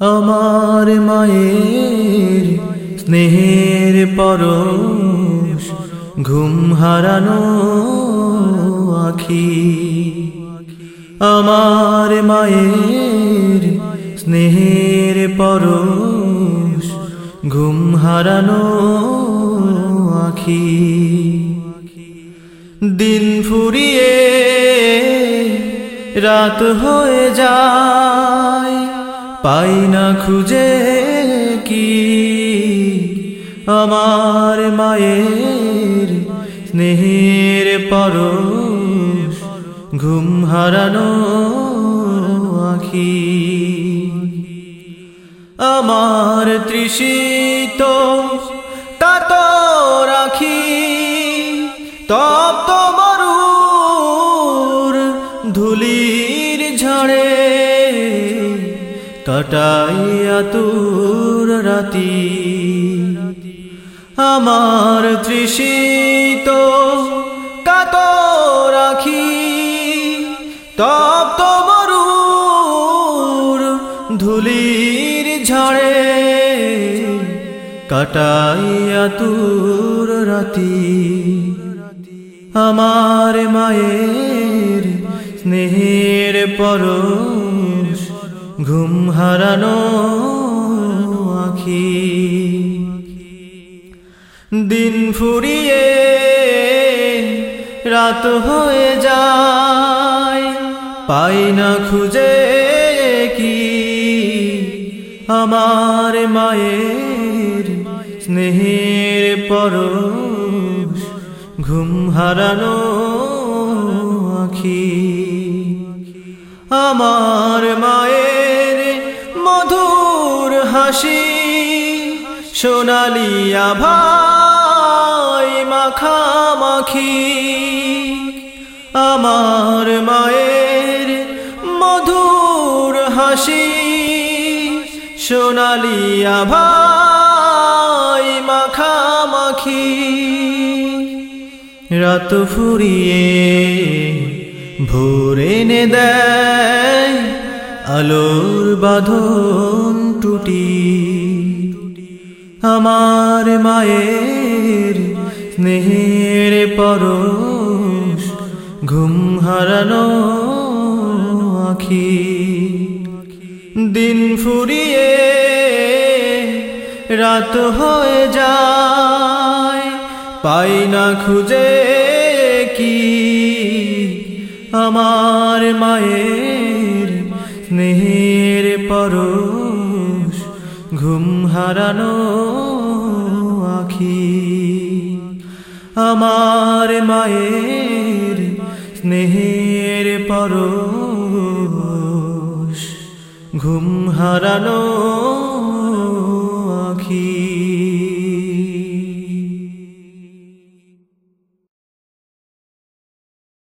আমার মায়ের স্নেহের পরশ ঘুম হারানো আখি। আমার মায়ের স্নেহের পরশ ঘুম হারানো আখি। দিন ফুরিয়ে, রাত হয়ে যায় পাই না খুঁজে কি? আমার মায়ের স্নেহের পরশ ঘুম হারানো আখি। আমার তৃষিত তাত রাখি। তপ্ত মরুর ধুলির ঝড়ে কাটাইয়া তুর রাতি। আমার তৃষিত কাত রাখি তপ্ত মরুর ধুলির ঝড়ে কাটাইয়া তুর রাতি। আমার মায়ের স্নেহের পরশ ঘুম হারানো আখি। দিন ফুরিয়ে রাত হয়ে যায়, পাই না খুঁজে কি আমার মায়ের স্নেহের পরশ। ঘুম হারানো আখি, আমার মধুর হাসি সোনালিয়া ভাই মাখামাখি, আমার মায়ের মধুর হাসি সোনালিয়া ভাই মাখামাখি। রাত ফুরিয়ে, ভোরে দেয় আলোর বাঁধন টুটি। আমার মায়ের স্নেহের পরশ ঘুম হারানো আখি। দিন ফুরিয়ে রাত হয়ে যায়, পাই না খুঁজে কি? আমার মায়ের স্নেহের পরশ ঘুম হারানো আখি। আমার মায়ের স্নেহের পরশ ঘুম হারানো আখি।